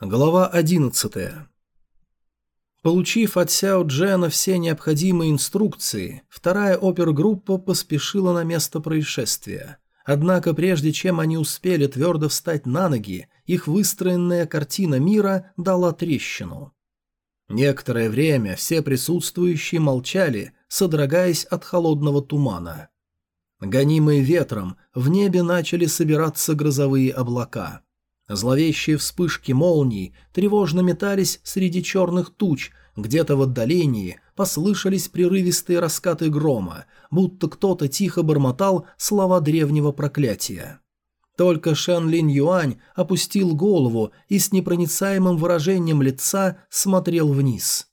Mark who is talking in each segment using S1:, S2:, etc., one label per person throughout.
S1: Глава 11. Получив от Сяо Джена все необходимые инструкции, вторая опергруппа поспешила на место происшествия. Однако прежде чем они успели твердо встать на ноги, их выстроенная картина мира дала трещину. Некоторое время все присутствующие молчали, содрогаясь от холодного тумана. Гонимые ветром, в небе начали собираться грозовые облака – Зловещие вспышки молний тревожно метались среди черных туч, где-то в отдалении послышались прерывистые раскаты грома, будто кто-то тихо бормотал слова древнего проклятия. Только Шен Линь Юань опустил голову и с непроницаемым выражением лица смотрел вниз.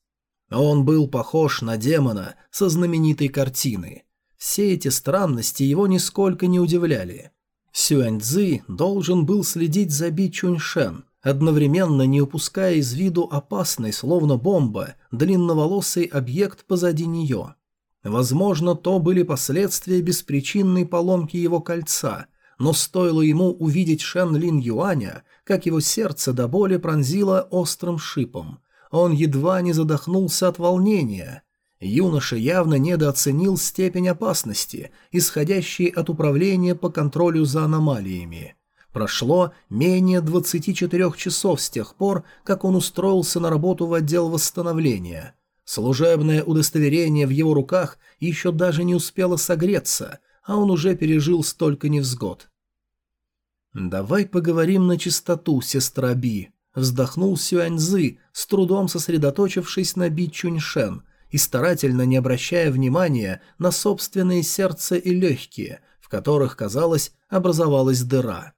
S1: Он был похож на демона со знаменитой картины. Все эти странности его нисколько не удивляли. Сюаньцзы должен был следить за Би Чуньшен, одновременно не упуская из виду опасный, словно бомба, длинноволосый объект позади нее. Возможно, то были последствия беспричинной поломки его кольца, но стоило ему увидеть Шен Лин Юаня, как его сердце до боли пронзило острым шипом. Он едва не задохнулся от волнения. Юноша явно недооценил степень опасности, исходящей от управления по контролю за аномалиями. Прошло менее 24 часов с тех пор, как он устроился на работу в отдел восстановления. Служебное удостоверение в его руках еще даже не успело согреться, а он уже пережил столько невзгод. «Давай поговорим на чистоту, сестра Би», — вздохнул Сюаньзы, с трудом сосредоточившись на Би Чуньшен — и старательно не обращая внимания на собственные сердце и легкие, в которых, казалось, образовалась дыра.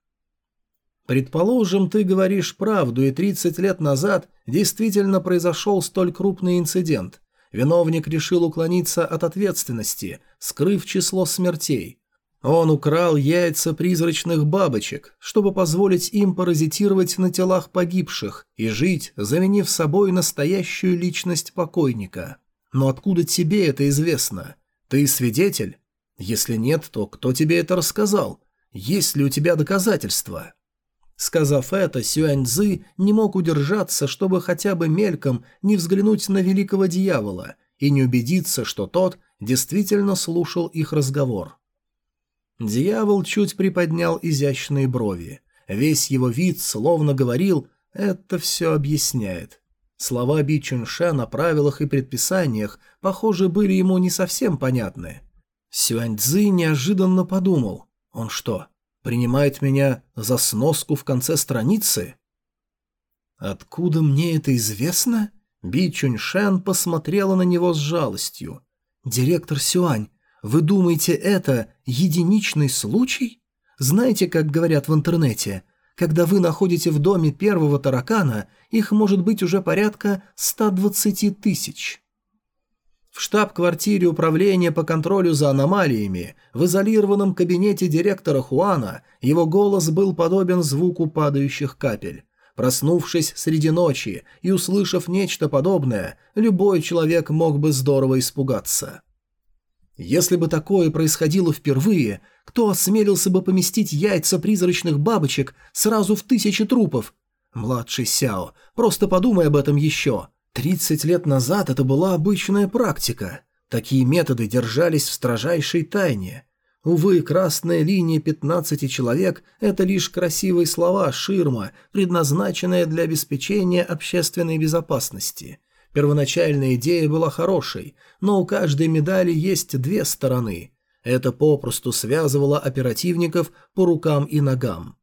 S1: Предположим, ты говоришь правду, и 30 лет назад действительно произошел столь крупный инцидент. Виновник решил уклониться от ответственности, скрыв число смертей. Он украл яйца призрачных бабочек, чтобы позволить им паразитировать на телах погибших и жить, заменив собой настоящую личность покойника. Но откуда тебе это известно? Ты свидетель? Если нет, то кто тебе это рассказал? Есть ли у тебя доказательства?» Сказав это, Сюаньцзы не мог удержаться, чтобы хотя бы мельком не взглянуть на великого дьявола и не убедиться, что тот действительно слушал их разговор. Дьявол чуть приподнял изящные брови. Весь его вид словно говорил «это все объясняет». Слова Би Чунша о правилах и предписаниях, похоже, были ему не совсем понятны. Сюаньцзы неожиданно подумал, он что, принимает меня за сноску в конце страницы? «Откуда мне это известно?» Би Чуньшэн посмотрела на него с жалостью. «Директор Сюань, вы думаете, это единичный случай? Знаете, как говорят в интернете, когда вы находите в доме первого таракана, их может быть уже порядка 120 тысяч. В штаб-квартире управления по контролю за аномалиями, в изолированном кабинете директора Хуана, его голос был подобен звуку падающих капель. Проснувшись среди ночи и услышав нечто подобное, любой человек мог бы здорово испугаться. Если бы такое происходило впервые, кто осмелился бы поместить яйца призрачных бабочек сразу в тысячи трупов? Младший Сяо, просто подумай об этом еще. Тридцать лет назад это была обычная практика. Такие методы держались в строжайшей тайне. Увы, красная линия 15 человек – это лишь красивые слова, ширма, предназначенная для обеспечения общественной безопасности – Первоначальная идея была хорошей, но у каждой медали есть две стороны. Это попросту связывало оперативников по рукам и ногам.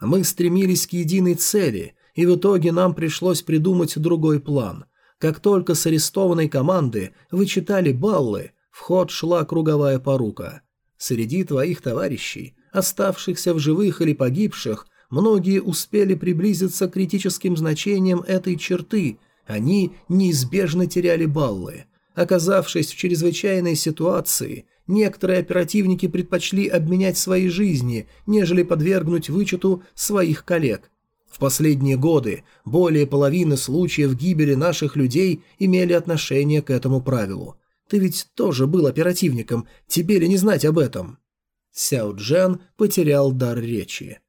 S1: Мы стремились к единой цели, и в итоге нам пришлось придумать другой план. Как только с арестованной команды вычитали баллы, в ход шла круговая порука. Среди твоих товарищей, оставшихся в живых или погибших, многие успели приблизиться к критическим значениям этой черты – они неизбежно теряли баллы. Оказавшись в чрезвычайной ситуации, некоторые оперативники предпочли обменять свои жизни, нежели подвергнуть вычету своих коллег. В последние годы более половины случаев гибели наших людей имели отношение к этому правилу. Ты ведь тоже был оперативником, тебе ли не знать об этом? Сяо Джен потерял дар речи.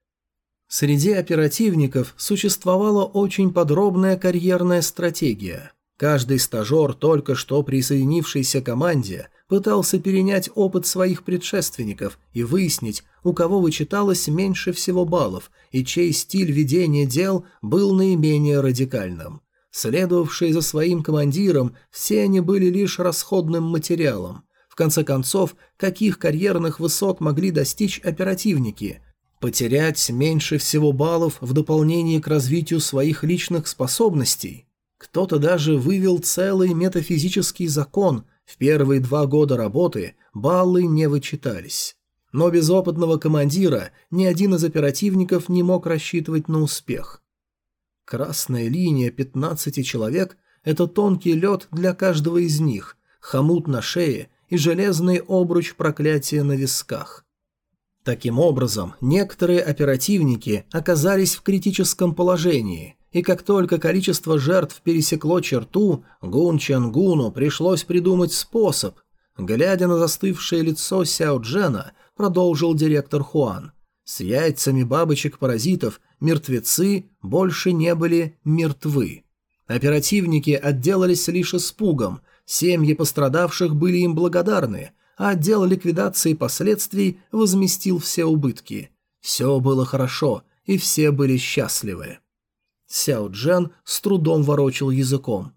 S1: Среди оперативников существовала очень подробная карьерная стратегия. Каждый стажер, только что присоединившийся к команде, пытался перенять опыт своих предшественников и выяснить, у кого вычиталось меньше всего баллов и чей стиль ведения дел был наименее радикальным. Следовавшие за своим командиром, все они были лишь расходным материалом. В конце концов, каких карьерных высот могли достичь оперативники – Потерять меньше всего баллов в дополнение к развитию своих личных способностей. Кто-то даже вывел целый метафизический закон. В первые два года работы баллы не вычитались. Но без опытного командира ни один из оперативников не мог рассчитывать на успех. Красная линия 15 человек – это тонкий лед для каждого из них, хомут на шее и железный обруч проклятия на висках – Таким образом, некоторые оперативники оказались в критическом положении, и как только количество жертв пересекло черту, Гун Чангуну пришлось придумать способ. Глядя на застывшее лицо Сяо Джена, продолжил директор Хуан. С яйцами бабочек-паразитов мертвецы больше не были мертвы. Оперативники отделались лишь испугом, семьи пострадавших были им благодарны – а отдел ликвидации последствий возместил все убытки. Все было хорошо, и все были счастливы. Сяо Джен с трудом ворочил языком.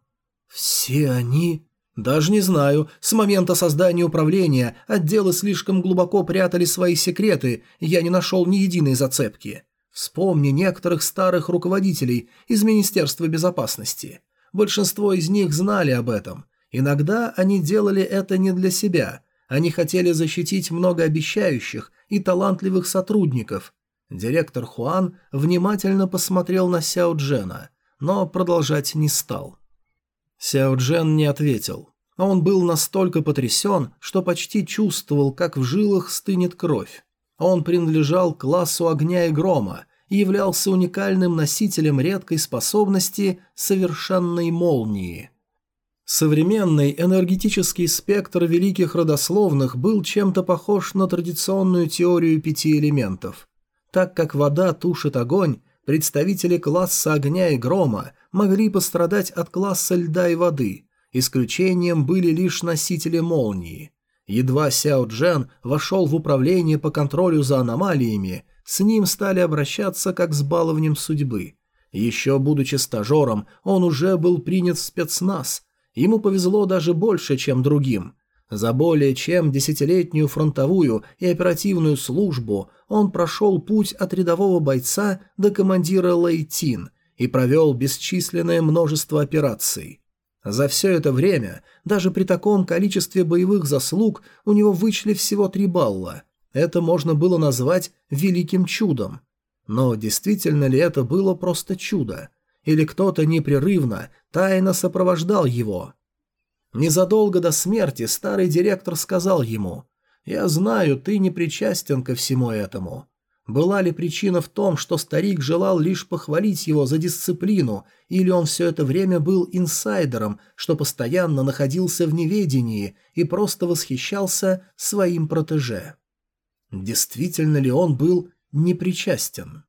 S1: «Все они...» «Даже не знаю. С момента создания управления отделы слишком глубоко прятали свои секреты, я не нашел ни единой зацепки. Вспомни некоторых старых руководителей из Министерства безопасности. Большинство из них знали об этом. Иногда они делали это не для себя, они хотели защитить многообещающих и талантливых сотрудников. Директор Хуан внимательно посмотрел на Сяо Джена, но продолжать не стал. Сяо Джен не ответил. Он был настолько потрясен, что почти чувствовал, как в жилах стынет кровь. Он принадлежал классу огня и грома и являлся уникальным носителем редкой способности совершенной молнии – Современный энергетический спектр великих родословных был чем-то похож на традиционную теорию пяти элементов. Так как вода тушит огонь, представители класса огня и грома могли пострадать от класса льда и воды, исключением были лишь носители молнии. Едва Сяо Джен вошел в управление по контролю за аномалиями, с ним стали обращаться как с баловнем судьбы. Еще будучи стажером, он уже был принят в спецназ – Ему повезло даже больше, чем другим. За более чем десятилетнюю фронтовую и оперативную службу он прошел путь от рядового бойца до командира Лейтин и провел бесчисленное множество операций. За все это время, даже при таком количестве боевых заслуг, у него вычли всего три балла. Это можно было назвать великим чудом. Но действительно ли это было просто чудо? Или кто-то непрерывно, тайно сопровождал его. Незадолго до смерти старый директор сказал ему «Я знаю, ты не причастен ко всему этому». Была ли причина в том, что старик желал лишь похвалить его за дисциплину, или он все это время был инсайдером, что постоянно находился в неведении и просто восхищался своим протеже? Действительно ли он был непричастен?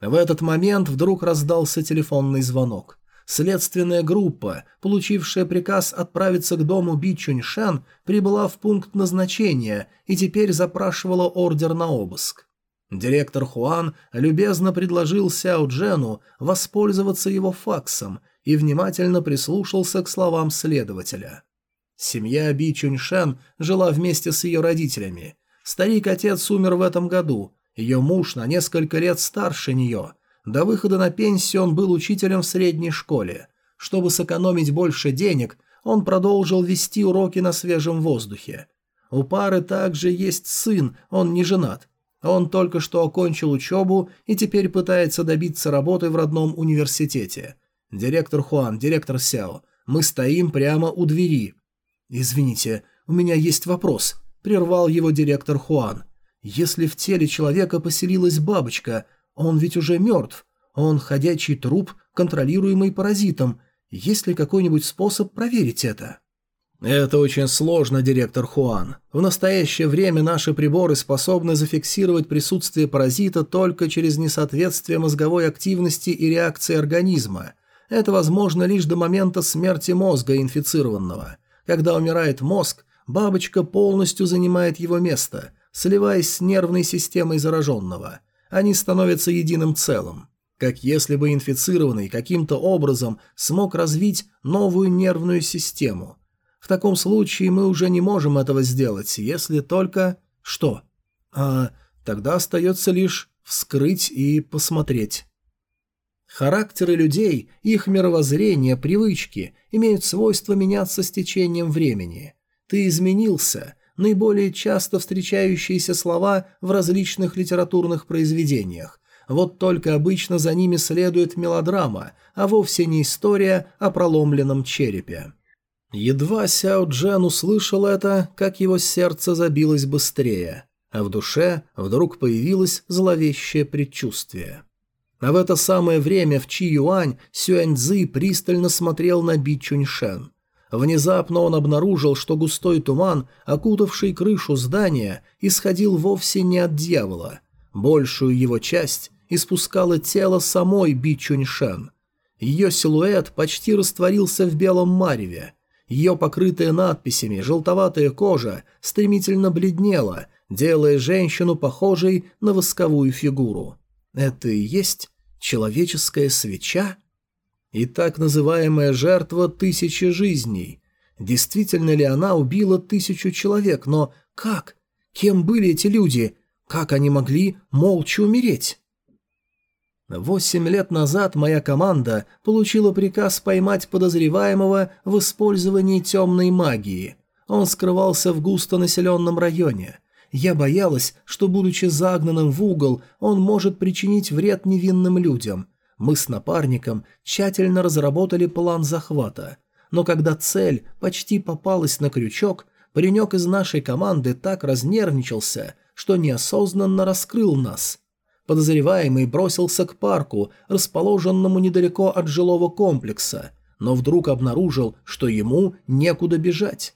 S1: В этот момент вдруг раздался телефонный звонок. Следственная группа, получившая приказ отправиться к дому Би Чуньшан, прибыла в пункт назначения и теперь запрашивала ордер на обыск. Директор Хуан любезно предложил Сяо Джену воспользоваться его факсом и внимательно прислушался к словам следователя. Семья Би Чуньшен жила вместе с ее родителями. Старик-отец умер в этом году, ее муж на несколько лет старше нее. До выхода на пенсию он был учителем в средней школе. Чтобы сэкономить больше денег, он продолжил вести уроки на свежем воздухе. У пары также есть сын, он не женат. Он только что окончил учебу и теперь пытается добиться работы в родном университете. Директор Хуан, директор Сяо, мы стоим прямо у двери. «Извините, у меня есть вопрос», – прервал его директор Хуан. Если в теле человека поселилась бабочка, он ведь уже мертв. Он ходячий труп, контролируемый паразитом. Есть ли какой-нибудь способ проверить это? Это очень сложно, директор Хуан. В настоящее время наши приборы способны зафиксировать присутствие паразита только через несоответствие мозговой активности и реакции организма. Это возможно лишь до момента смерти мозга инфицированного. Когда умирает мозг, бабочка полностью занимает его место, сливаясь с нервной системой зараженного. Они становятся единым целым. Как если бы инфицированный каким-то образом смог развить новую нервную систему – в таком случае мы уже не можем этого сделать, если только... Что? А тогда остается лишь вскрыть и посмотреть. Характеры людей, их мировоззрение, привычки имеют свойство меняться с течением времени. Ты изменился, наиболее часто встречающиеся слова в различных литературных произведениях. Вот только обычно за ними следует мелодрама, а вовсе не история о проломленном черепе. Едва Сяо Джен услышал это, как его сердце забилось быстрее, а в душе вдруг появилось зловещее предчувствие. А в это самое время в Чи Юань Сюаньцзы пристально смотрел на Би Чуньшен. Внезапно он обнаружил, что густой туман, окутавший крышу здания, исходил вовсе не от дьявола. Большую его часть испускало тело самой Би Чуньшен. Ее силуэт почти растворился в белом мареве – ее покрытая надписями желтоватая кожа стремительно бледнела, делая женщину похожей на восковую фигуру. Это и есть человеческая свеча? И так называемая жертва тысячи жизней. Действительно ли она убила тысячу человек, но как? Кем были эти люди? Как они могли молча умереть? Восемь лет назад моя команда получила приказ поймать подозреваемого в использовании темной магии. Он скрывался в густонаселенном районе. Я боялась, что, будучи загнанным в угол, он может причинить вред невинным людям. Мы с напарником тщательно разработали план захвата. Но когда цель почти попалась на крючок, паренек из нашей команды так разнервничался, что неосознанно раскрыл нас. Подозреваемый бросился к парку, расположенному недалеко от жилого комплекса, но вдруг обнаружил, что ему некуда бежать.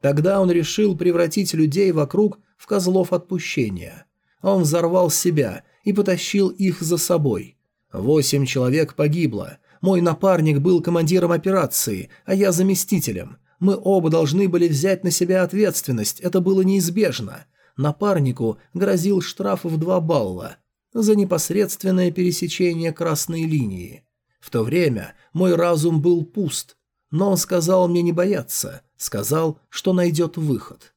S1: Тогда он решил превратить людей вокруг в козлов отпущения. Он взорвал себя и потащил их за собой. Восемь человек погибло. Мой напарник был командиром операции, а я заместителем. Мы оба должны были взять на себя ответственность, это было неизбежно. Напарнику грозил штраф в два балла за непосредственное пересечение красной линии. В то время мой разум был пуст, но он сказал мне не бояться, сказал, что найдет выход.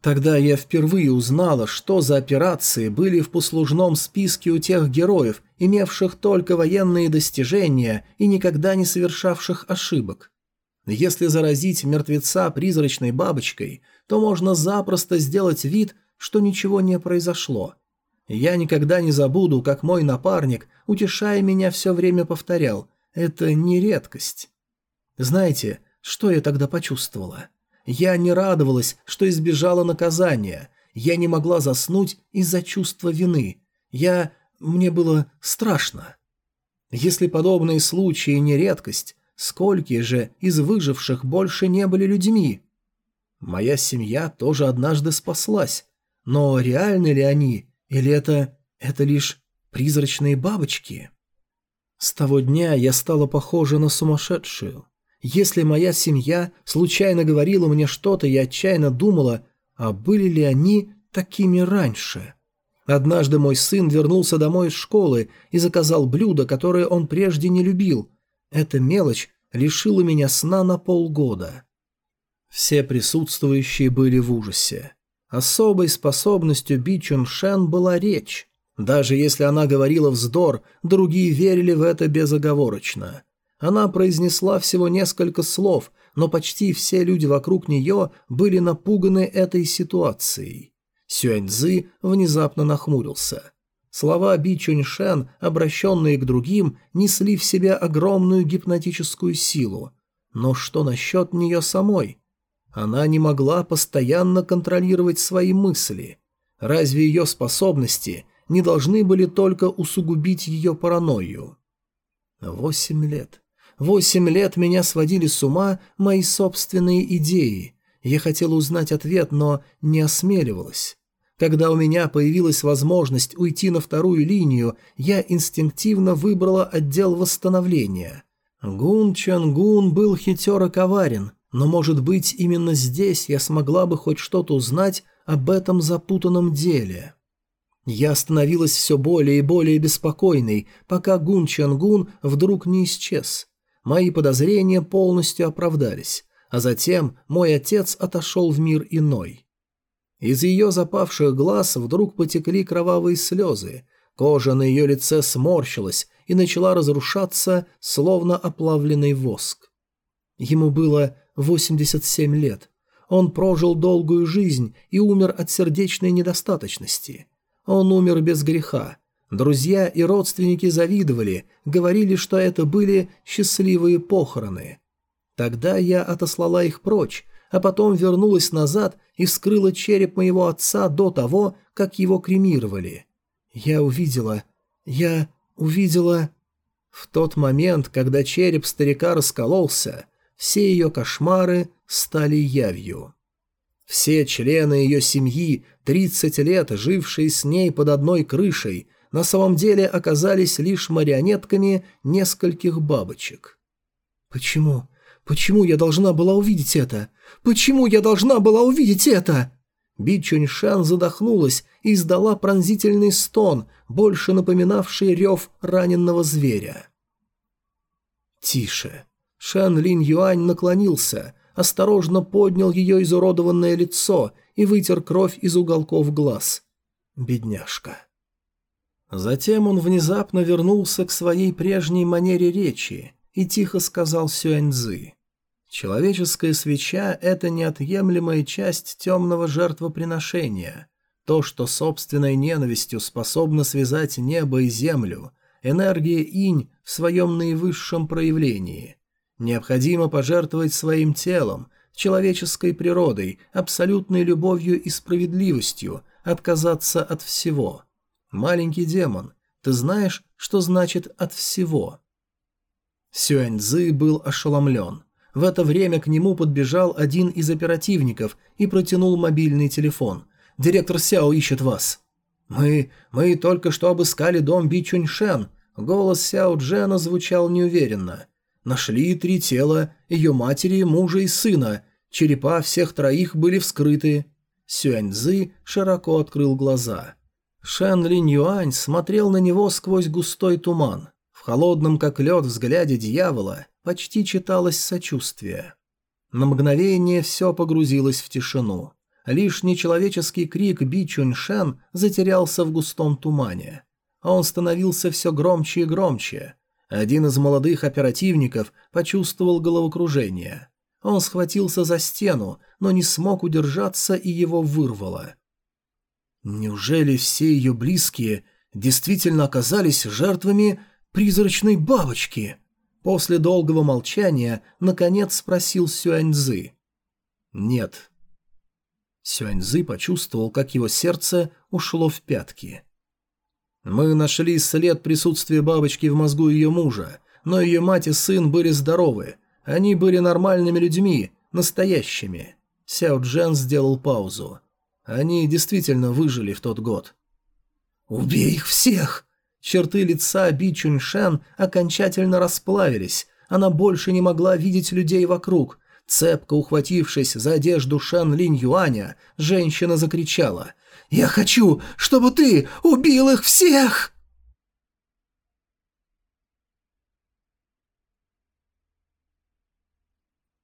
S1: Тогда я впервые узнала, что за операции были в послужном списке у тех героев, имевших только военные достижения и никогда не совершавших ошибок. Если заразить мертвеца призрачной бабочкой, то можно запросто сделать вид, что ничего не произошло – я никогда не забуду, как мой напарник, утешая меня, все время повторял «это не редкость». Знаете, что я тогда почувствовала? Я не радовалась, что избежала наказания. Я не могла заснуть из-за чувства вины. Я... мне было страшно. Если подобные случаи не редкость, сколькие же из выживших больше не были людьми? Моя семья тоже однажды спаслась. Но реальны ли они или это... это лишь призрачные бабочки? С того дня я стала похожа на сумасшедшую. Если моя семья случайно говорила мне что-то, я отчаянно думала, а были ли они такими раньше? Однажды мой сын вернулся домой из школы и заказал блюдо, которое он прежде не любил. Эта мелочь лишила меня сна на полгода. Все присутствующие были в ужасе. Особой способностью Би Чун Шен была речь. Даже если она говорила вздор, другие верили в это безоговорочно. Она произнесла всего несколько слов, но почти все люди вокруг нее были напуганы этой ситуацией. Сюаньзы внезапно нахмурился. Слова Би Чуньшен, обращенные к другим, несли в себе огромную гипнотическую силу. Но что насчет нее самой? Она не могла постоянно контролировать свои мысли. Разве ее способности не должны были только усугубить ее паранойю? Восемь лет. Восемь лет меня сводили с ума мои собственные идеи. Я хотела узнать ответ, но не осмеливалась. Когда у меня появилась возможность уйти на вторую линию, я инстинктивно выбрала отдел восстановления. Гун Чангун был хитер и коварен, но, может быть, именно здесь я смогла бы хоть что-то узнать об этом запутанном деле. Я становилась все более и более беспокойной, пока Гун Чангун вдруг не исчез. Мои подозрения полностью оправдались, а затем мой отец отошел в мир иной. Из ее запавших глаз вдруг потекли кровавые слезы, кожа на ее лице сморщилась и начала разрушаться, словно оплавленный воск. Ему было 87 лет. Он прожил долгую жизнь и умер от сердечной недостаточности. Он умер без греха. Друзья и родственники завидовали, говорили, что это были счастливые похороны. Тогда я отослала их прочь, а потом вернулась назад и вскрыла череп моего отца до того, как его кремировали. Я увидела... Я увидела... В тот момент, когда череп старика раскололся, все ее кошмары стали явью. Все члены ее семьи, 30 лет жившие с ней под одной крышей, на самом деле оказались лишь марионетками нескольких бабочек. «Почему? Почему я должна была увидеть это? Почему я должна была увидеть это?» Би Чуньшан задохнулась и издала пронзительный стон, больше напоминавший рев раненного зверя. «Тише!» Шан Линь Юань наклонился, осторожно поднял ее изуродованное лицо и вытер кровь из уголков глаз. Бедняжка. Затем он внезапно вернулся к своей прежней манере речи и тихо сказал Сюаньзы. Человеческая свеча – это неотъемлемая часть темного жертвоприношения. То, что собственной ненавистью способно связать небо и землю, энергия инь в своем наивысшем проявлении. Необходимо пожертвовать своим телом, человеческой природой, абсолютной любовью и справедливостью, отказаться от всего. Маленький демон, ты знаешь, что значит «от всего»? Сюаньзы был ошеломлен. В это время к нему подбежал один из оперативников и протянул мобильный телефон. «Директор Сяо ищет вас». «Мы... мы только что обыскали дом Би Чуньшен». Голос Сяо Джена звучал неуверенно. Нашли три тела, ее матери, мужа и сына. Черепа всех троих были вскрыты. Сюаньзы широко открыл глаза. Шэн Линь Юань смотрел на него сквозь густой туман. В холодном, как лед, взгляде дьявола почти читалось сочувствие. На мгновение все погрузилось в тишину. Лишь нечеловеческий крик Би Чуньшен затерялся в густом тумане. Он становился все громче и громче. Один из молодых оперативников почувствовал головокружение. Он схватился за стену, но не смог удержаться и его вырвало. Неужели все ее близкие действительно оказались жертвами призрачной бабочки? После долгого молчания, наконец спросил Сюаньзы. «Нет». Сюаньзы почувствовал, как его сердце ушло в пятки. Мы нашли след присутствия бабочки в мозгу ее мужа, но ее мать и сын были здоровы. Они были нормальными людьми, настоящими. Сяо Джен сделал паузу. Они действительно выжили в тот год. «Убей их всех!» Черты лица Би Чуньшен окончательно расплавились. Она больше не могла видеть людей вокруг. Цепко ухватившись за одежду Шан Линь Юаня, женщина закричала – я хочу, чтобы ты убил их всех!»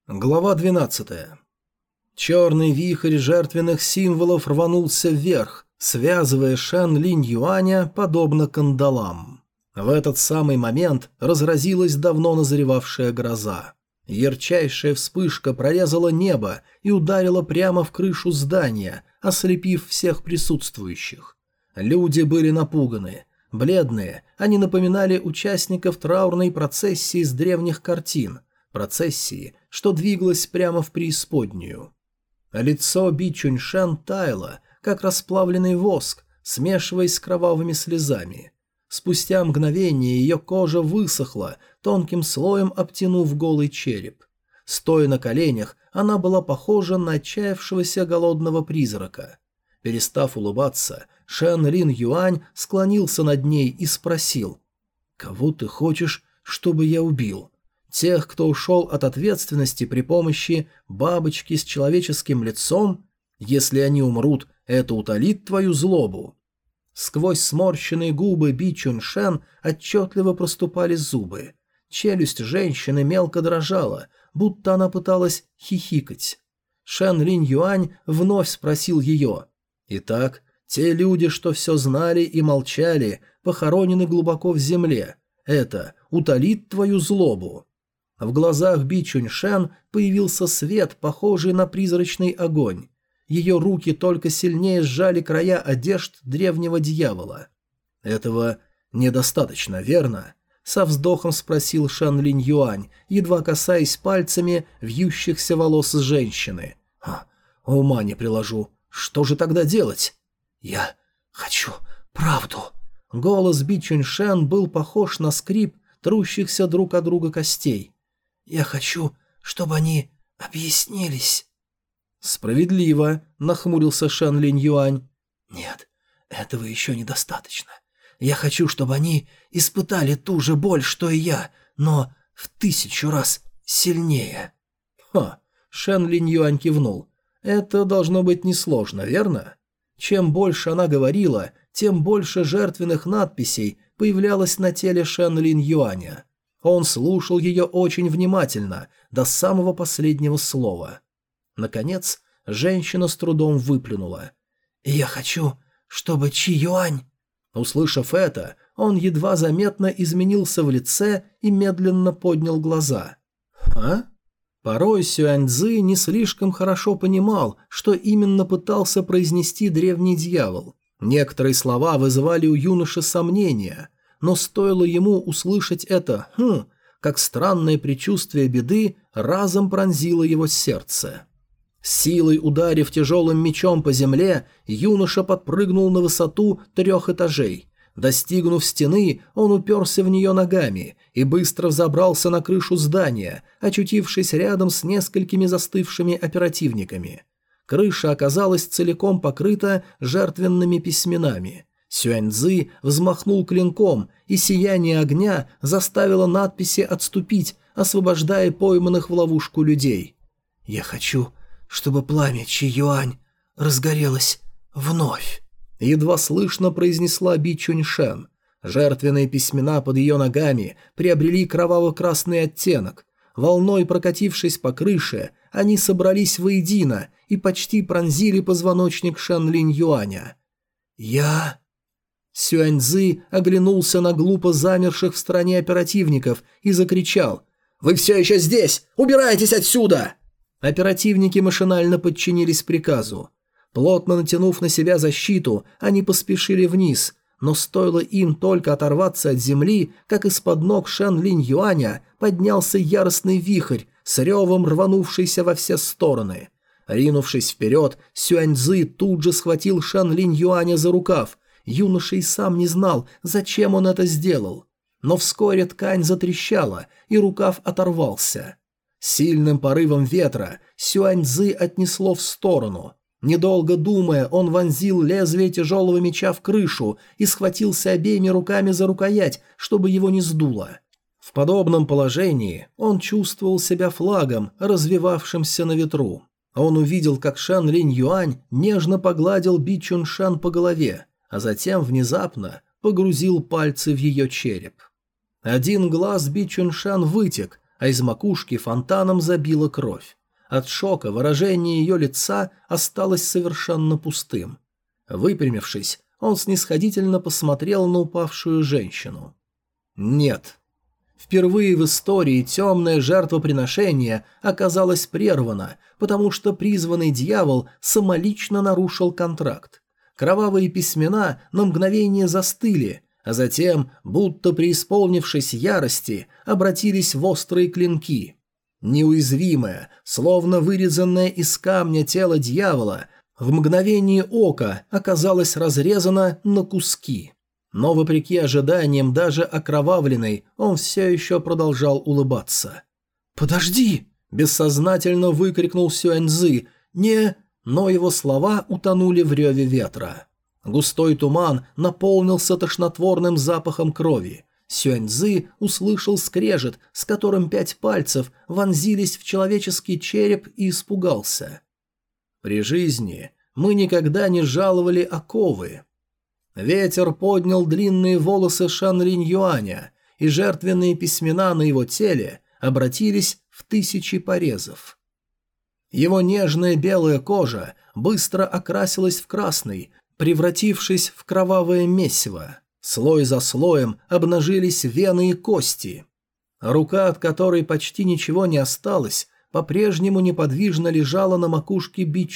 S1: Глава 12. Черный вихрь жертвенных символов рванулся вверх, связывая Шэн Линь Юаня подобно кандалам. В этот самый момент разразилась давно назревавшая гроза. Ярчайшая вспышка прорезала небо и ударила прямо в крышу здания, ослепив всех присутствующих. Люди были напуганы. Бледные, они напоминали участников траурной процессии с древних картин, процессии, что двигалась прямо в преисподнюю. Лицо Би Чуньшан таяло, как расплавленный воск, смешиваясь с кровавыми слезами. Спустя мгновение ее кожа высохла, тонким слоем обтянув голый череп. Стоя на коленях, она была похожа на отчаявшегося голодного призрака. Перестав улыбаться, Шэн Лин Юань склонился над ней и спросил, «Кого ты хочешь, чтобы я убил?» Тех, кто ушел от ответственности при помощи бабочки с человеческим лицом? Если они умрут, это утолит твою злобу. Сквозь сморщенные губы Би Чун Шен отчетливо проступали зубы. Челюсть женщины мелко дрожала, будто она пыталась хихикать. Шэн Линь Юань вновь спросил ее. «Итак, те люди, что все знали и молчали, похоронены глубоко в земле. Это утолит твою злобу». В глазах Би Чуньшен появился свет, похожий на призрачный огонь. Ее руки только сильнее сжали края одежд древнего дьявола. «Этого недостаточно, верно?» Со вздохом спросил Шан Линь Юань, едва касаясь пальцами вьющихся волос женщины. «А, ума не приложу. Что же тогда делать?» «Я хочу правду». Голос Би Чуньшен был похож на скрип трущихся друг от друга костей. Я хочу, чтобы они объяснились». «Справедливо», — нахмурился Шан Линь Юань. «Нет, этого еще недостаточно. Я хочу, чтобы они испытали ту же боль, что и я, но в тысячу раз сильнее». «Ха», — Шан Линь Юань кивнул. «Это должно быть несложно, верно?» Чем больше она говорила, тем больше жертвенных надписей появлялось на теле Шэн Лин Юаня. Он слушал ее очень внимательно, до самого последнего слова. Наконец, женщина с трудом выплюнула. «Я хочу, чтобы Чи Юань...» Услышав это, он едва заметно изменился в лице и медленно поднял глаза. «А?» Порой Сюаньцзы не слишком хорошо понимал, что именно пытался произнести древний дьявол. Некоторые слова вызывали у юноши сомнения, но стоило ему услышать это «хм», как странное предчувствие беды разом пронзило его сердце. Силой ударив тяжелым мечом по земле, юноша подпрыгнул на высоту трех этажей. Достигнув стены, он уперся в нее ногами и быстро взобрался на крышу здания, очутившись рядом с несколькими застывшими оперативниками. Крыша оказалась целиком покрыта жертвенными письменами. Сюаньзы взмахнул клинком, и сияние огня заставило надписи отступить, освобождая пойманных в ловушку людей. «Я хочу, чтобы пламя Чи-Юань разгорелось вновь», — едва слышно произнесла Би Чуньшен. Жертвенные письмена под ее ногами приобрели кроваво-красный оттенок. Волной прокатившись по крыше, они собрались воедино и почти пронзили позвоночник Шан Линь Юаня. «Я...» Сюаньзы оглянулся на глупо замерших в стороне оперативников и закричал «Вы все еще здесь! Убирайтесь отсюда!» Оперативники машинально подчинились приказу. Плотно натянув на себя защиту, они поспешили вниз, но стоило им только оторваться от земли, как из-под ног Шэн Линь Юаня поднялся яростный вихрь, с ревом рванувшийся во все стороны. Ринувшись вперед, Сюаньзы тут же схватил Шэн Линь Юаня за рукав, Юноша и сам не знал, зачем он это сделал. Но вскоре ткань затрещала, и рукав оторвался. Сильным порывом ветра Сюаньзы отнесло в сторону. Недолго думая, он вонзил лезвие тяжелого меча в крышу и схватился обеими руками за рукоять, чтобы его не сдуло. В подобном положении он чувствовал себя флагом, развивавшимся на ветру. Он увидел, как Шан Линь Юань нежно погладил Би Чун Шан по голове, а затем внезапно погрузил пальцы в ее череп. Один глаз Би Чуншан вытек, а из макушки фонтаном забила кровь. От шока выражение ее лица осталось совершенно пустым. Выпрямившись, он снисходительно посмотрел на упавшую женщину. «Нет». Впервые в истории темное жертвоприношение оказалось прервано, потому что призванный дьявол самолично нарушил контракт. Кровавые письмена на мгновение застыли, а затем, будто преисполнившись ярости, обратились в острые клинки. Неуязвимое, словно вырезанное из камня тело дьявола, в мгновение ока оказалось разрезано на куски. Но, вопреки ожиданиям, даже окровавленный, он все еще продолжал улыбаться. «Подожди!» Бессознательно выкрикнул Сюаньзы «Не...» но его слова утонули в реве ветра. Густой туман наполнился тошнотворным запахом крови. Сюаньзы услышал скрежет, с которым пять пальцев вонзились в человеческий череп и испугался. При жизни мы никогда не жаловали оковы. Ветер поднял длинные волосы Шанринь Юаня, и жертвенные письмена на его теле обратились в тысячи порезов. Его нежная белая кожа быстро окрасилась в красный, превратившись в кровавое месиво. Слой за слоем обнажились вены и кости. Рука, от которой почти ничего не осталось, по-прежнему неподвижно лежала на макушке Би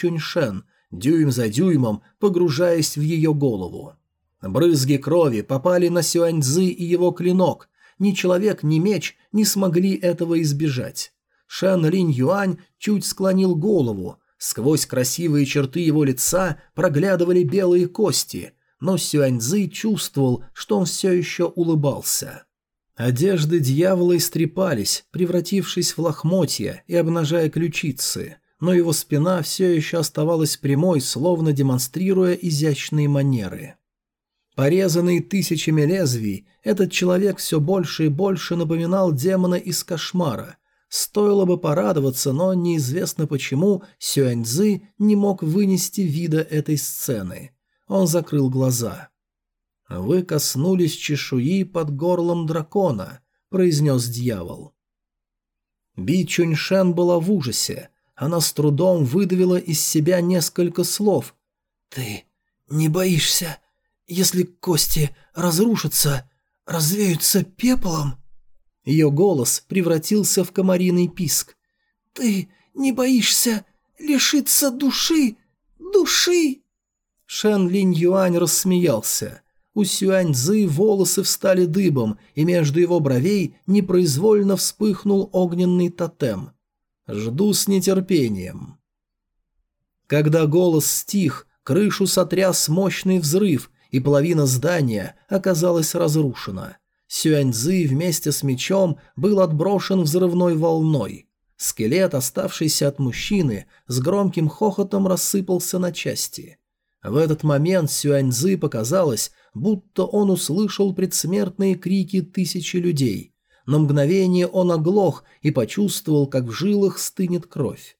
S1: дюйм за дюймом погружаясь в ее голову. Брызги крови попали на Сюаньцзы и его клинок. Ни человек, ни меч не смогли этого избежать. Шэн Линь Юань чуть склонил голову. Сквозь красивые черты его лица проглядывали белые кости, но Сюаньзы чувствовал, что он все еще улыбался. Одежды дьявола истрепались, превратившись в лохмотья и обнажая ключицы, но его спина все еще оставалась прямой, словно демонстрируя изящные манеры. Порезанный тысячами лезвий, этот человек все больше и больше напоминал демона из кошмара. Стоило бы порадоваться, но неизвестно почему Сюаньцзы не мог вынести вида этой сцены. Он закрыл глаза. «Вы коснулись чешуи под горлом дракона», — произнес дьявол. Би Чуньшен была в ужасе. Она с трудом выдавила из себя несколько слов. «Ты не боишься если кости разрушатся, развеются пеплом...» Ее голос превратился в комариный писк. «Ты не боишься лишиться души? Души?» Шэн Линь Юань рассмеялся. У Сюань Цзы волосы встали дыбом, и между его бровей непроизвольно вспыхнул огненный тотем. «Жду с нетерпением». Когда голос стих, крышу сотряс мощный взрыв, и половина здания оказалась разрушена. Сюаньзы вместе с мечом был отброшен взрывной волной. Скелет, оставшийся от мужчины, с громким хохотом рассыпался на части. В этот момент Сюаньзы показалось, будто он услышал предсмертные крики тысячи людей. На мгновение он оглох и почувствовал, как в жилах стынет кровь.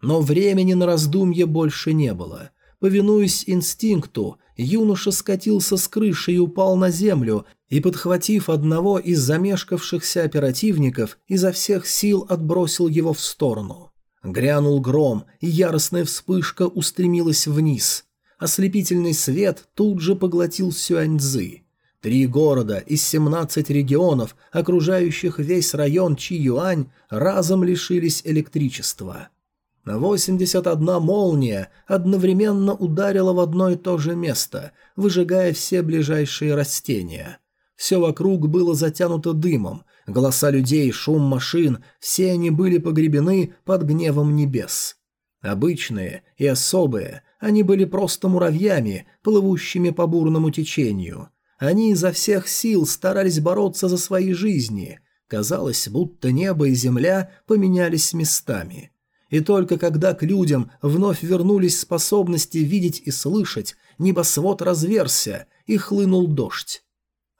S1: Но времени на раздумье больше не было. Повинуясь инстинкту, юноша скатился с крыши и упал на землю, и, подхватив одного из замешкавшихся оперативников, изо всех сил отбросил его в сторону. Грянул гром, и яростная вспышка устремилась вниз. Ослепительный свет тут же поглотил Сюаньцзы. Три города из 17 регионов, окружающих весь район Чи-Юань, разом лишились электричества. 81 молния одновременно ударила в одно и то же место, выжигая все ближайшие растения. Все вокруг было затянуто дымом, голоса людей, шум машин, все они были погребены под гневом небес. Обычные и особые, они были просто муравьями, плывущими по бурному течению. Они изо всех сил старались бороться за свои жизни. Казалось, будто небо и земля поменялись местами – и только когда к людям вновь вернулись способности видеть и слышать, небосвод разверся, и хлынул дождь.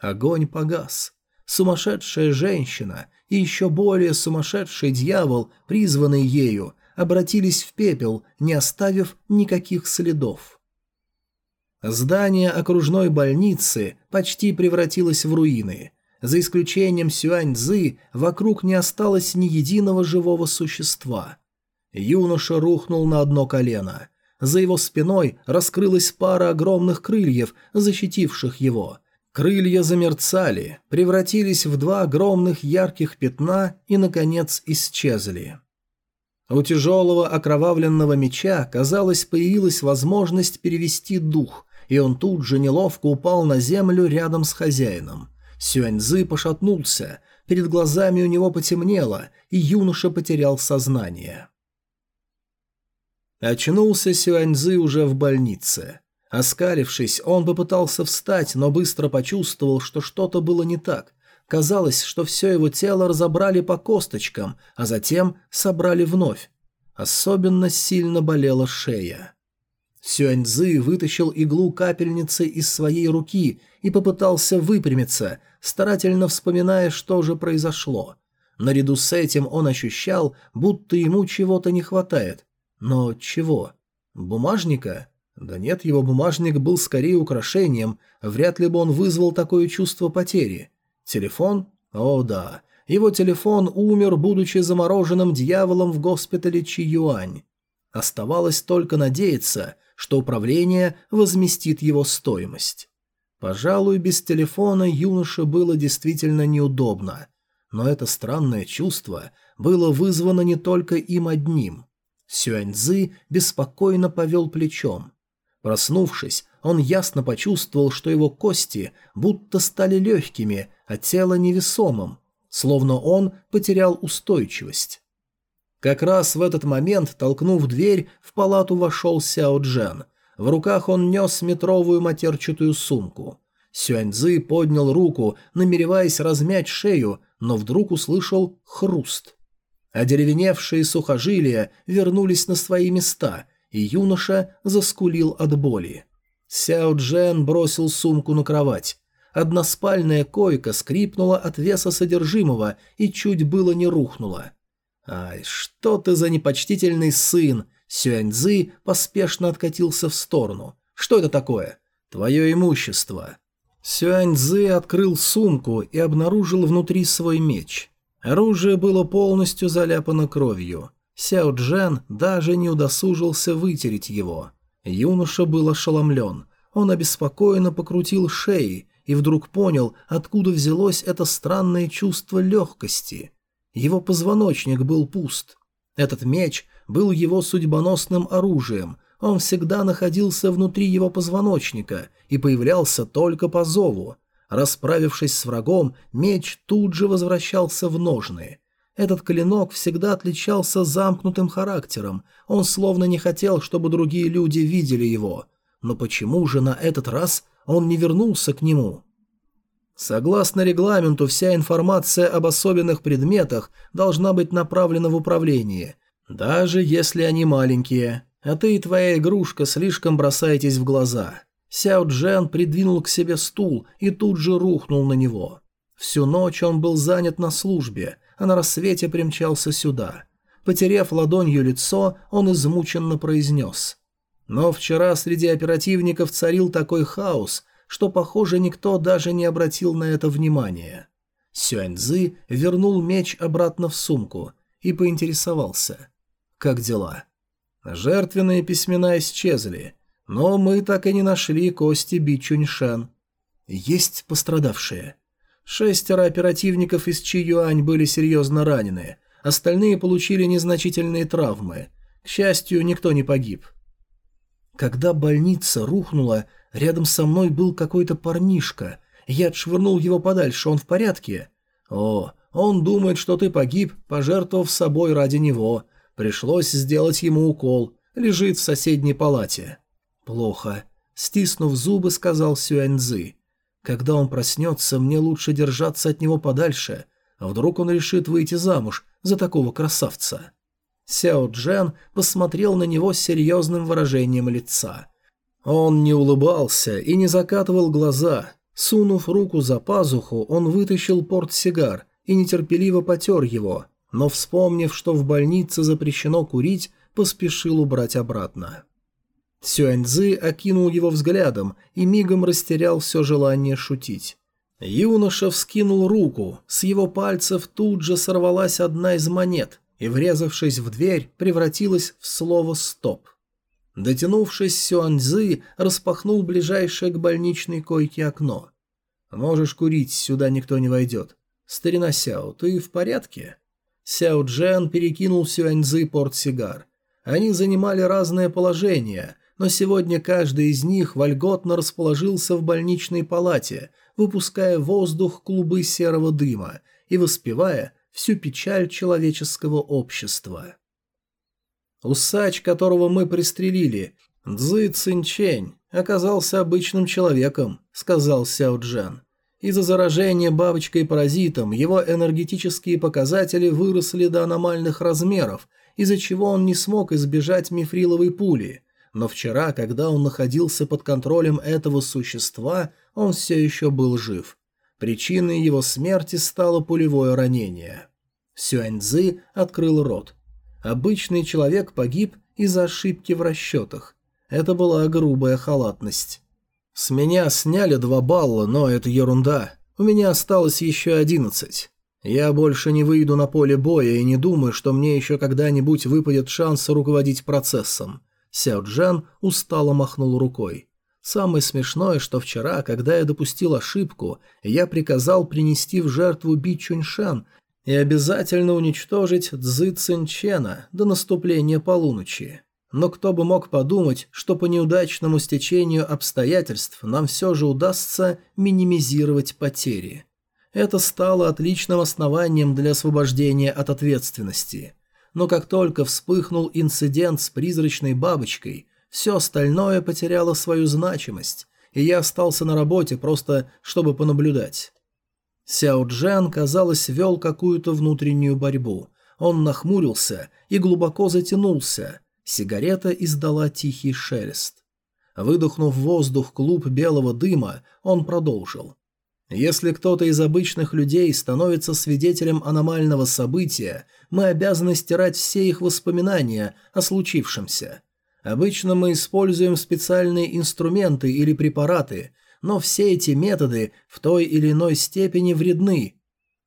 S1: Огонь погас. Сумасшедшая женщина и еще более сумасшедший дьявол, призванный ею, обратились в пепел, не оставив никаких следов. Здание окружной больницы почти превратилось в руины. За исключением Сюань-Цзы, вокруг не осталось ни единого живого существа. Юноша рухнул на одно колено. За его спиной раскрылась пара огромных крыльев, защитивших его. Крылья замерцали, превратились в два огромных ярких пятна и, наконец, исчезли. У тяжелого окровавленного меча, казалось, появилась возможность перевести дух, и он тут же неловко упал на землю рядом с хозяином. Сюаньзы пошатнулся, перед глазами у него потемнело, и юноша потерял сознание. Очнулся Сюаньзы уже в больнице. Оскалившись, он попытался встать, но быстро почувствовал, что что-то было не так. Казалось, что все его тело разобрали по косточкам, а затем собрали вновь. Особенно сильно болела шея. Сюаньзы вытащил иглу капельницы из своей руки и попытался выпрямиться, старательно вспоминая, что же произошло. Наряду с этим он ощущал, будто ему чего-то не хватает. Но чего? Бумажника? Да нет, его бумажник был скорее украшением, вряд ли бы он вызвал такое чувство потери. Телефон? О да, его телефон умер, будучи замороженным дьяволом в госпитале Чи-Юань. Оставалось только надеяться, что управление возместит его стоимость. Пожалуй, без телефона юноше было действительно неудобно, но это странное чувство было вызвано не только им одним. Сюаньзы беспокойно повел плечом. Проснувшись, он ясно почувствовал, что его кости будто стали легкими, а тело невесомым, словно он потерял устойчивость. Как раз в этот момент, толкнув дверь, в палату вошел Сяо Джен. В руках он нес метровую матерчатую сумку. Сюаньзы поднял руку, намереваясь размять шею, но вдруг услышал хруст. Одеревеневшие сухожилия вернулись на свои места, и юноша заскулил от боли. Сяо Джен бросил сумку на кровать. Односпальная койка скрипнула от веса содержимого и чуть было не рухнула. «Ай, что ты за непочтительный сын!» Сюаньзы поспешно откатился в сторону. «Что это такое?» «Твое имущество». Сюаньзы открыл сумку и обнаружил внутри свой меч. Оружие было полностью заляпано кровью. Сяо Джен даже не удосужился вытереть его. Юноша был ошеломлен. Он обеспокоенно покрутил шеи и вдруг понял, откуда взялось это странное чувство легкости. Его позвоночник был пуст. Этот меч был его судьбоносным оружием, он всегда находился внутри его позвоночника и появлялся только по зову. Расправившись с врагом, меч тут же возвращался в ножны. Этот клинок всегда отличался замкнутым характером, он словно не хотел, чтобы другие люди видели его. Но почему же на этот раз он не вернулся к нему? Согласно регламенту, вся информация об особенных предметах должна быть направлена в управление, даже если они маленькие. А ты и твоя игрушка слишком бросаетесь в глаза. Сяо Джен придвинул к себе стул и тут же рухнул на него. Всю ночь он был занят на службе, а на рассвете примчался сюда. Потерев ладонью лицо, он измученно произнес. Но вчера среди оперативников царил такой хаос, что, похоже, никто даже не обратил на это внимания. Сюаньзы вернул меч обратно в сумку и поинтересовался. «Как дела?» Жертвенные письмена исчезли, но мы так и не нашли кости Би Чуньшан. Есть пострадавшие. Шестеро оперативников из Чи-Юань были серьезно ранены, остальные получили незначительные травмы. К счастью, никто не погиб. Когда больница рухнула, рядом со мной был какой-то парнишка. Я отшвырнул его подальше, он в порядке? О, он думает, что ты погиб, пожертвовав собой ради него. Пришлось сделать ему укол. Лежит в соседней палате. Плохо. Стиснув зубы, сказал Сюаньзы. Когда он проснется, мне лучше держаться от него подальше. А вдруг он решит выйти замуж за такого красавца? Сяо Джен посмотрел на него с серьезным выражением лица. Он не улыбался и не закатывал глаза. Сунув руку за пазуху, он вытащил портсигар и нетерпеливо потер его, но, вспомнив, что в больнице запрещено курить, поспешил убрать обратно. Сюаньзы окинул его взглядом и мигом растерял все желание шутить. Юноша вскинул руку, с его пальцев тут же сорвалась одна из монет и, врезавшись в дверь, превратилась в слово «стоп». Дотянувшись, Сюаньзы распахнул ближайшее к больничной койке окно. «Можешь курить, сюда никто не войдет. Старина Сяо, ты в порядке?» Сяо Джен перекинул Сюаньзы портсигар. Они занимали разное положение, но сегодня каждый из них вольготно расположился в больничной палате, выпуская воздух клубы серого дыма и воспевая всю печаль человеческого общества. Усач, которого мы пристрелили, Цзы Цинчень, оказался обычным человеком, сказал Сяо Джен. Из-за заражения бабочкой-паразитом его энергетические показатели выросли до аномальных размеров, из-за чего он не смог избежать мифриловой пули. Но вчера, когда он находился под контролем этого существа, он все еще был жив. Причиной его смерти стало пулевое ранение. Сюаньцзы открыл рот. Обычный человек погиб из-за ошибки в расчетах. Это была грубая халатность. С меня сняли два балла, но это ерунда. У меня осталось еще одиннадцать. Я больше не выйду на поле боя и не думаю, что мне еще когда-нибудь выпадет шанс руководить процессом. Сяо Джан устало махнул рукой. Самое смешное, что вчера, когда я допустил ошибку, я приказал принести в жертву Би Чуньшан и обязательно уничтожить Цзы Цинчена до наступления полуночи но кто бы мог подумать, что по неудачному стечению обстоятельств нам все же удастся минимизировать потери. Это стало отличным основанием для освобождения от ответственности. Но как только вспыхнул инцидент с призрачной бабочкой, все остальное потеряло свою значимость, и я остался на работе просто, чтобы понаблюдать. Сяо Джен, казалось, вел какую-то внутреннюю борьбу. Он нахмурился и глубоко затянулся, Сигарета издала тихий шелест. Выдохнув воздух клуб белого дыма, он продолжил. «Если кто-то из обычных людей становится свидетелем аномального события, мы обязаны стирать все их воспоминания о случившемся. Обычно мы используем специальные инструменты или препараты, но все эти методы в той или иной степени вредны.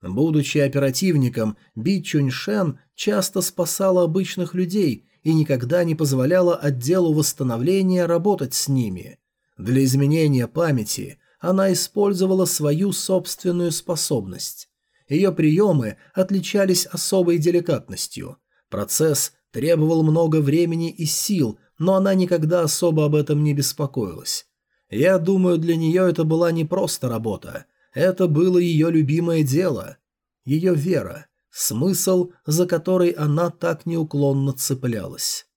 S1: Будучи оперативником, Би Чуньшен часто спасала обычных людей и никогда не позволяла отделу восстановления работать с ними. Для изменения памяти она использовала свою собственную способность. Ее приемы отличались особой деликатностью. Процесс требовал много времени и сил, но она никогда особо об этом не беспокоилась. Я думаю, для нее это была не просто работа. Это было ее любимое дело. Ее вера смысл, за который она так неуклонно цеплялась.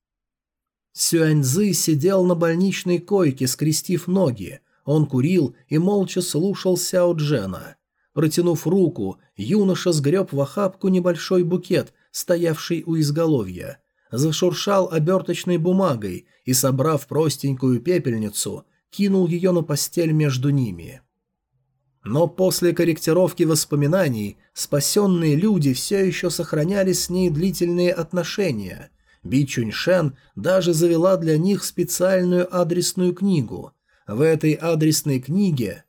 S1: Сюаньзы сидел на больничной койке, скрестив ноги. Он курил и молча слушал Сяо Джена. Протянув руку, юноша сгреб в охапку небольшой букет, стоявший у изголовья. Зашуршал оберточной бумагой и, собрав простенькую пепельницу, кинул ее на постель между ними. Но после корректировки воспоминаний спасенные люди все еще сохраняли с ней длительные отношения. Би Чуньшен даже завела для них специальную адресную книгу. В этой адресной книге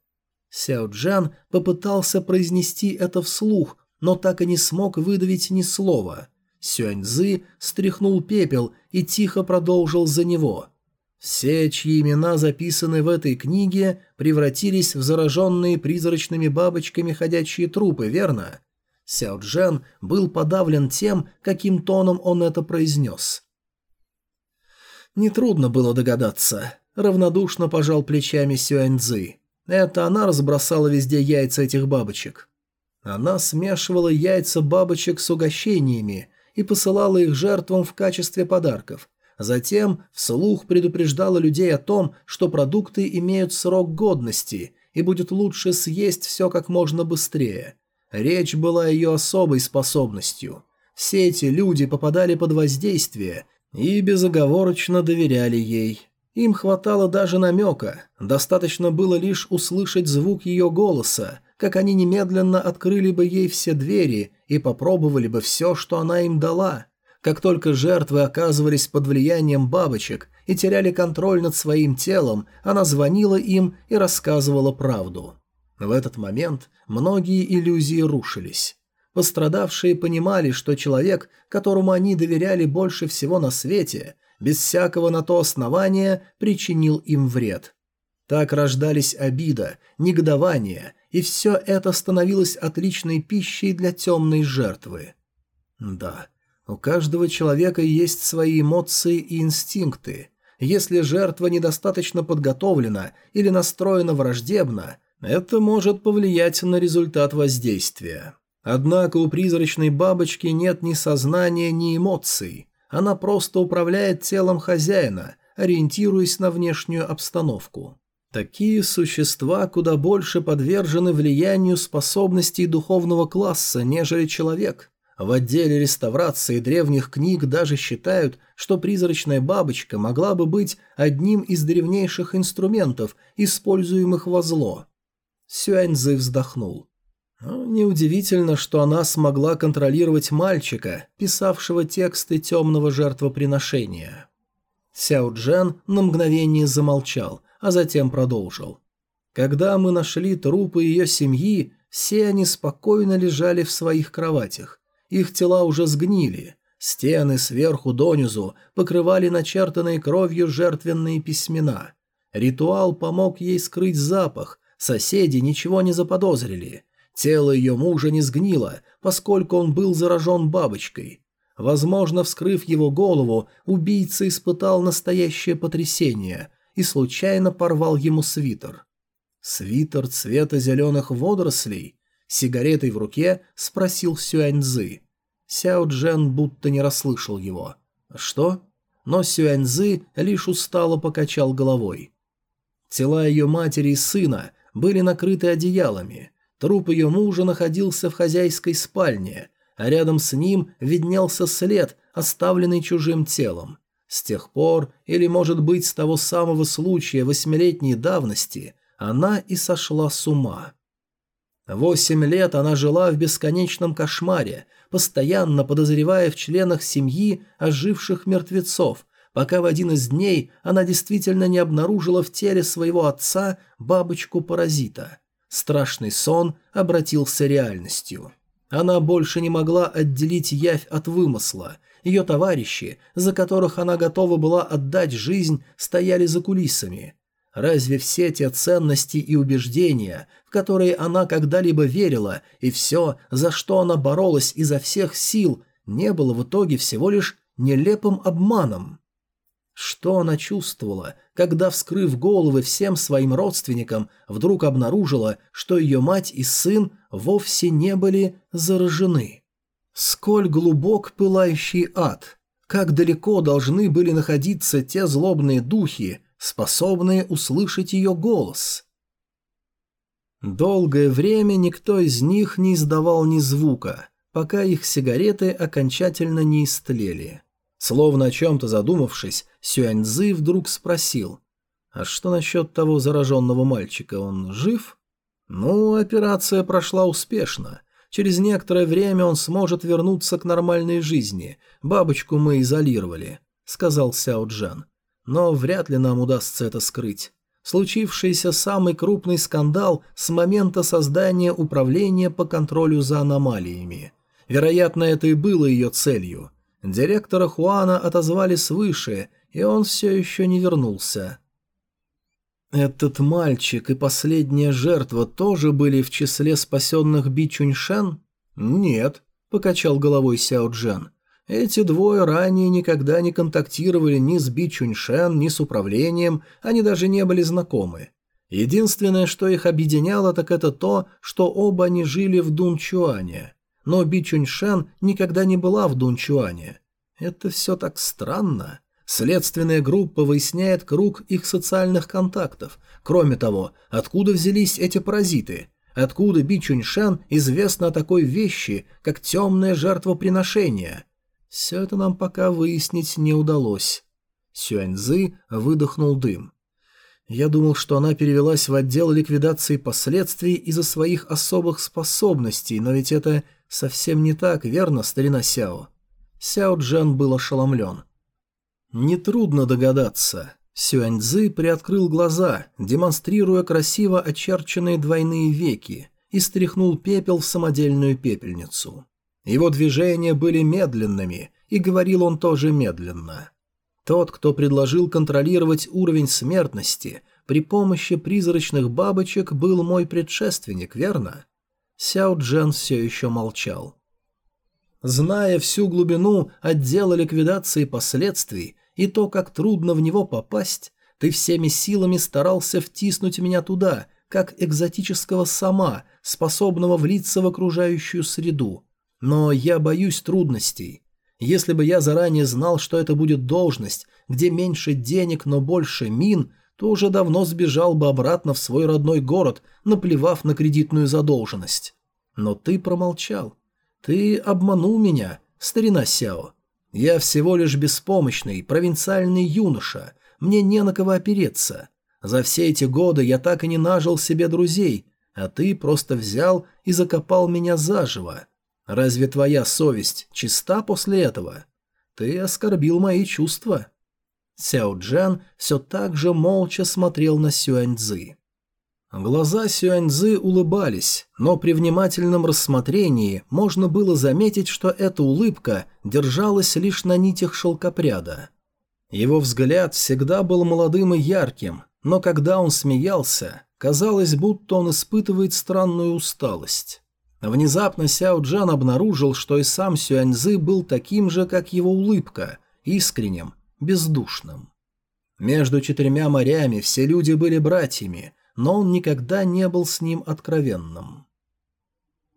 S1: Сяо Джан попытался произнести это вслух, но так и не смог выдавить ни слова. Сюаньзы стряхнул пепел и тихо продолжил за него – все, чьи имена записаны в этой книге, превратились в зараженные призрачными бабочками ходячие трупы, верно? Сяо Джен был подавлен тем, каким тоном он это произнес. Нетрудно было догадаться. Равнодушно пожал плечами Сюаньцзы. Это она разбросала везде яйца этих бабочек. Она смешивала яйца бабочек с угощениями и посылала их жертвам в качестве подарков – Затем вслух предупреждала людей о том, что продукты имеют срок годности и будет лучше съесть все как можно быстрее. Речь была ее особой способностью. Все эти люди попадали под воздействие и безоговорочно доверяли ей. Им хватало даже намека, достаточно было лишь услышать звук ее голоса, как они немедленно открыли бы ей все двери и попробовали бы все, что она им дала – как только жертвы оказывались под влиянием бабочек и теряли контроль над своим телом, она звонила им и рассказывала правду. В этот момент многие иллюзии рушились. Пострадавшие понимали, что человек, которому они доверяли больше всего на свете, без всякого на то основания причинил им вред. Так рождались обида, негодование, и все это становилось отличной пищей для темной жертвы. Да, у каждого человека есть свои эмоции и инстинкты. Если жертва недостаточно подготовлена или настроена враждебно, это может повлиять на результат воздействия. Однако у призрачной бабочки нет ни сознания, ни эмоций. Она просто управляет телом хозяина, ориентируясь на внешнюю обстановку. Такие существа куда больше подвержены влиянию способностей духовного класса, нежели человек. В отделе реставрации древних книг даже считают, что призрачная бабочка могла бы быть одним из древнейших инструментов, используемых во зло. Сюаньзы вздохнул. Ну, неудивительно, что она смогла контролировать мальчика, писавшего тексты темного жертвоприношения. Сяо Джен на мгновение замолчал, а затем продолжил. Когда мы нашли трупы ее семьи, все они спокойно лежали в своих кроватях. Их тела уже сгнили. Стены сверху донизу покрывали начертанные кровью жертвенные письмена. Ритуал помог ей скрыть запах, соседи ничего не заподозрили. Тело ее мужа не сгнило, поскольку он был заражен бабочкой. Возможно, вскрыв его голову, убийца испытал настоящее потрясение и случайно порвал ему свитер. Свитер цвета зеленых водорослей? Сигаретой в руке спросил Сюаньзы. Сяо Джен будто не расслышал его. «Что?» Но Сюаньзы лишь устало покачал головой. Тела ее матери и сына были накрыты одеялами. Труп ее мужа находился в хозяйской спальне, а рядом с ним виднелся след, оставленный чужим телом. С тех пор, или, может быть, с того самого случая восьмилетней давности, она и сошла с ума. Восемь лет она жила в бесконечном кошмаре, постоянно подозревая в членах семьи оживших мертвецов, пока в один из дней она действительно не обнаружила в теле своего отца бабочку-паразита. Страшный сон обратился реальностью. Она больше не могла отделить явь от вымысла. Ее товарищи, за которых она готова была отдать жизнь, стояли за кулисами. Разве все те ценности и убеждения, в которые она когда-либо верила, и все, за что она боролась изо всех сил, не было в итоге всего лишь нелепым обманом? Что она чувствовала, когда, вскрыв головы всем своим родственникам, вдруг обнаружила, что ее мать и сын вовсе не были заражены? Сколь глубок пылающий ад! Как далеко должны были находиться те злобные духи, способные услышать ее голос? Долгое время никто из них не издавал ни звука, пока их сигареты окончательно не истлели. Словно о чем-то задумавшись, Сюаньзы вдруг спросил. «А что насчет того зараженного мальчика? Он жив?» «Ну, операция прошла успешно. Через некоторое время он сможет вернуться к нормальной жизни. Бабочку мы изолировали», — сказал Сяо Джан. «Но вряд ли нам удастся это скрыть. Случившийся самый крупный скандал с момента создания управления по контролю за аномалиями. Вероятно, это и было ее целью — Директора Хуана отозвали свыше, и он все еще не вернулся. Этот мальчик и последняя жертва тоже были в числе спасенных Би Чуньшен? Нет, покачал головой Сяо Джен. Эти двое ранее никогда не контактировали ни с Би Чуньшен, ни с управлением, они даже не были знакомы. Единственное, что их объединяло, так это то, что оба они жили в Дунчуане но Би Чуньшан никогда не была в Дунчуане. Это все так странно. Следственная группа выясняет круг их социальных контактов. Кроме того, откуда взялись эти паразиты? Откуда Би Чуньшан известно о такой вещи, как темное жертвоприношение? Все это нам пока выяснить не удалось. Сюаньзы выдохнул дым. Я думал, что она перевелась в отдел ликвидации последствий из-за своих особых способностей, но ведь это совсем не так, верно, старина Сяо?» Сяо Джан был ошеломлен. «Нетрудно догадаться». Сюаньцзы приоткрыл глаза, демонстрируя красиво очерченные двойные веки, и стряхнул пепел в самодельную пепельницу. Его движения были медленными, и говорил он тоже медленно. Тот, кто предложил контролировать уровень смертности при помощи призрачных бабочек, был мой предшественник, верно? Сяо Джен все еще молчал. Зная всю глубину отдела ликвидации последствий и то, как трудно в него попасть, ты всеми силами старался втиснуть меня туда, как экзотического сама, способного влиться в окружающую среду. Но я боюсь трудностей. Если бы я заранее знал, что это будет должность, где меньше денег, но больше мин, то уже давно сбежал бы обратно в свой родной город, наплевав на кредитную задолженность. Но ты промолчал. Ты обманул меня, старина Сяо. Я всего лишь беспомощный, провинциальный юноша. Мне не на кого опереться. За все эти годы я так и не нажил себе друзей, а ты просто взял и закопал меня заживо. Разве твоя совесть чиста после этого? Ты оскорбил мои чувства. Сяо Джан все так же молча смотрел на Сюаньцзы. Глаза Сюаньцзы улыбались, но при внимательном рассмотрении можно было заметить, что эта улыбка держалась лишь на нитях шелкопряда. Его взгляд всегда был молодым и ярким, но когда он смеялся, казалось, будто он испытывает странную усталость. Внезапно Сяо Джан обнаружил, что и сам Сюаньзы был таким же, как его улыбка, искренним, бездушным. Между четырьмя морями все люди были братьями, но он никогда не был с ним откровенным.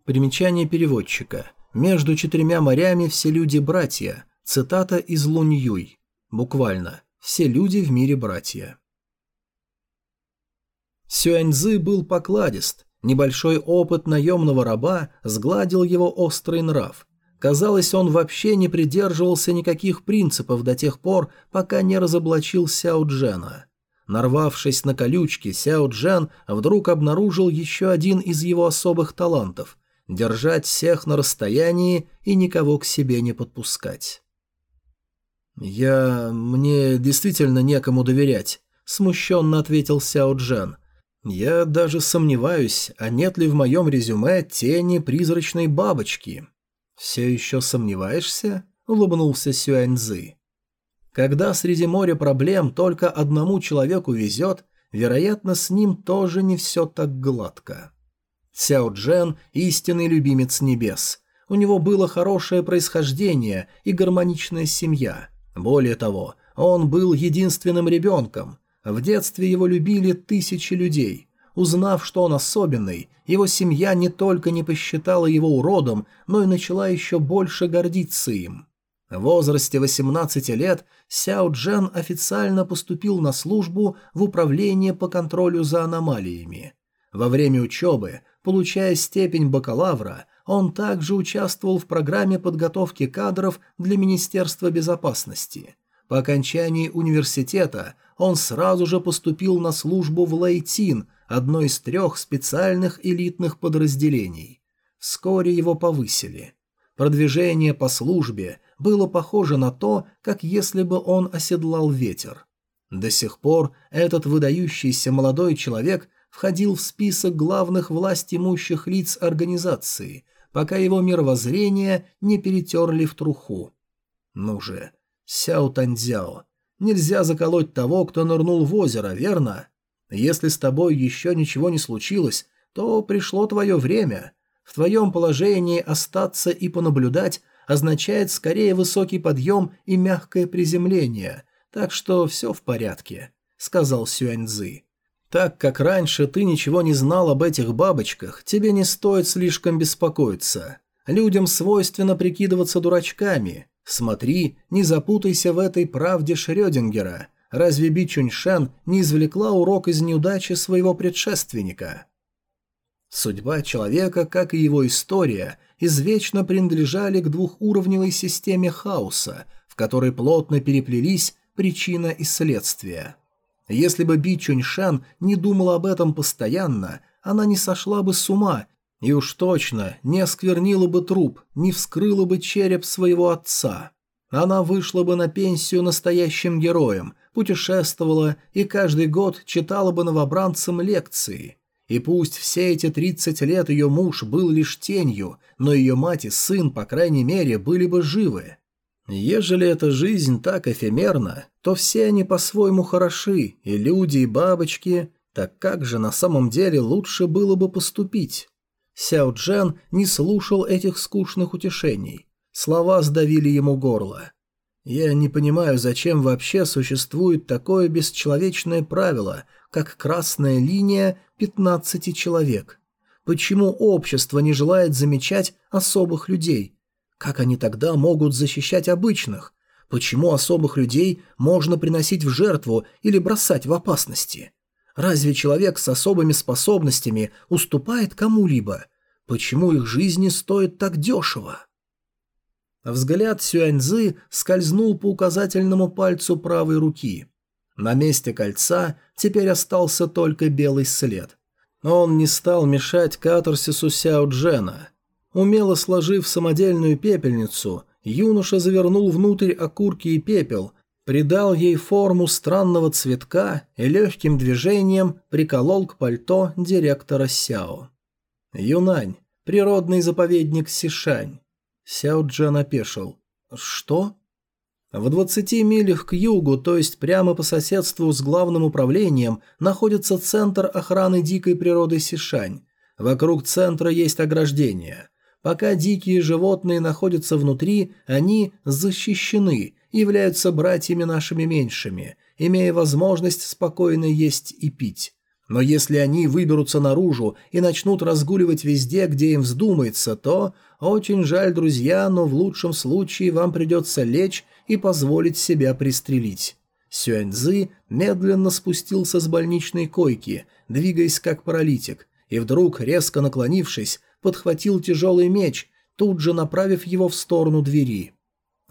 S1: Примечание переводчика. «Между четырьмя морями все люди братья». Цитата из Лунь Юй. Буквально. «Все люди в мире братья». Сюаньзы был покладист. Небольшой опыт наемного раба сгладил его острый нрав – Казалось, он вообще не придерживался никаких принципов до тех пор, пока не разоблачил Сяо Джена. Нарвавшись на колючки, Сяо Джен вдруг обнаружил еще один из его особых талантов – держать всех на расстоянии и никого к себе не подпускать. «Я... мне действительно некому доверять», – смущенно ответил Сяо Джен. «Я даже сомневаюсь, а нет ли в моем резюме тени призрачной бабочки». «Все еще сомневаешься?» – улыбнулся Сюаньзы. «Когда среди моря проблем только одному человеку везет, вероятно, с ним тоже не все так гладко». Сяо Джен – истинный любимец небес. У него было хорошее происхождение и гармоничная семья. Более того, он был единственным ребенком. В детстве его любили тысячи людей – Узнав, что он особенный, его семья не только не посчитала его уродом, но и начала еще больше гордиться им. В возрасте 18 лет Сяо Джен официально поступил на службу в управление по контролю за аномалиями. Во время учебы, получая степень бакалавра, он также участвовал в программе подготовки кадров для Министерства безопасности. По окончании университета он сразу же поступил на службу в Лайтин, одно из трех специальных элитных подразделений. Вскоре его повысили. Продвижение по службе было похоже на то, как если бы он оседлал ветер. До сих пор этот выдающийся молодой человек входил в список главных власть имущих лиц организации, пока его мировоззрение не перетерли в труху. Ну же, Сяо Танзяо, нельзя заколоть того, кто нырнул в озеро, верно? Если с тобой еще ничего не случилось, то пришло твое время. В твоем положении остаться и понаблюдать означает скорее высокий подъем и мягкое приземление, так что все в порядке», — сказал Сюаньзы. «Так как раньше ты ничего не знал об этих бабочках, тебе не стоит слишком беспокоиться. Людям свойственно прикидываться дурачками. Смотри, не запутайся в этой правде Шрёдингера. Разве Би Чуньшан не извлекла урок из неудачи своего предшественника? Судьба человека, как и его история, извечно принадлежали к двухуровневой системе хаоса, в которой плотно переплелись причина и следствие. Если бы Би Чуньшан не думала об этом постоянно, она не сошла бы с ума и уж точно не осквернила бы труп, не вскрыла бы череп своего отца. Она вышла бы на пенсию настоящим героем, путешествовала и каждый год читала бы новобранцам лекции. И пусть все эти 30 лет ее муж был лишь тенью, но ее мать и сын, по крайней мере, были бы живы. Ежели эта жизнь так эфемерна, то все они по-своему хороши, и люди, и бабочки, так как же на самом деле лучше было бы поступить? Сяо Джен не слушал этих скучных утешений. Слова сдавили ему горло. «Я не понимаю, зачем вообще существует такое бесчеловечное правило, как красная линия 15 человек. Почему общество не желает замечать особых людей? Как они тогда могут защищать обычных? Почему особых людей можно приносить в жертву или бросать в опасности? Разве человек с особыми способностями уступает кому-либо? Почему их жизни стоят так дешево? Взгляд Сюаньзы скользнул по указательному пальцу правой руки. На месте кольца теперь остался только белый след. Он не стал мешать катарсису Сяо Джена. Умело сложив самодельную пепельницу, юноша завернул внутрь окурки и пепел, придал ей форму странного цветка и легким движением приколол к пальто директора Сяо. Юнань, природный заповедник Сишань. Сяо Джан опешил. «Что?» В 20 милях к югу, то есть прямо по соседству с главным управлением, находится центр охраны дикой природы Сишань. Вокруг центра есть ограждение. Пока дикие животные находятся внутри, они защищены, являются братьями нашими меньшими, имея возможность спокойно есть и пить. Но если они выберутся наружу и начнут разгуливать везде, где им вздумается, то очень жаль, друзья, но в лучшем случае вам придется лечь и позволить себя пристрелить. Сюэньзы медленно спустился с больничной койки, двигаясь как паралитик, и вдруг, резко наклонившись, подхватил тяжелый меч, тут же направив его в сторону двери.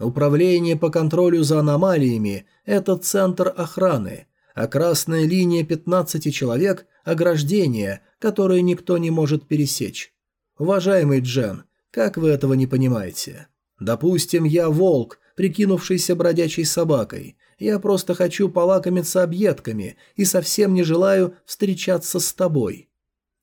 S1: Управление по контролю за аномалиями – это центр охраны, а красная линия 15 человек – ограждение, которое никто не может пересечь. Уважаемый Джен, как вы этого не понимаете? Допустим, я волк, прикинувшийся бродячей собакой. Я просто хочу полакомиться объедками и совсем не желаю встречаться с тобой.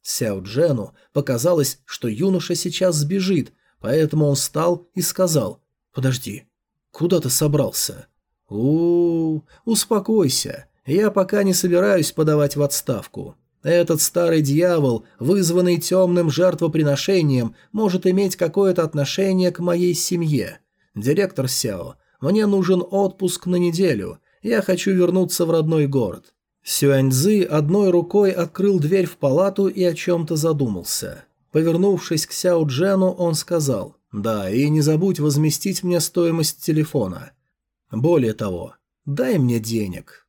S1: Сяо Джену показалось, что юноша сейчас сбежит, поэтому он встал и сказал «Подожди, куда ты собрался?» у, -у, успокойся, я пока не собираюсь подавать в отставку. Этот старый дьявол, вызванный темным жертвоприношением, может иметь какое-то отношение к моей семье. Директор Сяо, мне нужен отпуск на неделю, я хочу вернуться в родной город. Сюаньзы одной рукой открыл дверь в палату и о чем-то задумался. Повернувшись к Сяо Джену, он сказал «Да, и не забудь возместить мне стоимость телефона. Более того, дай мне денег».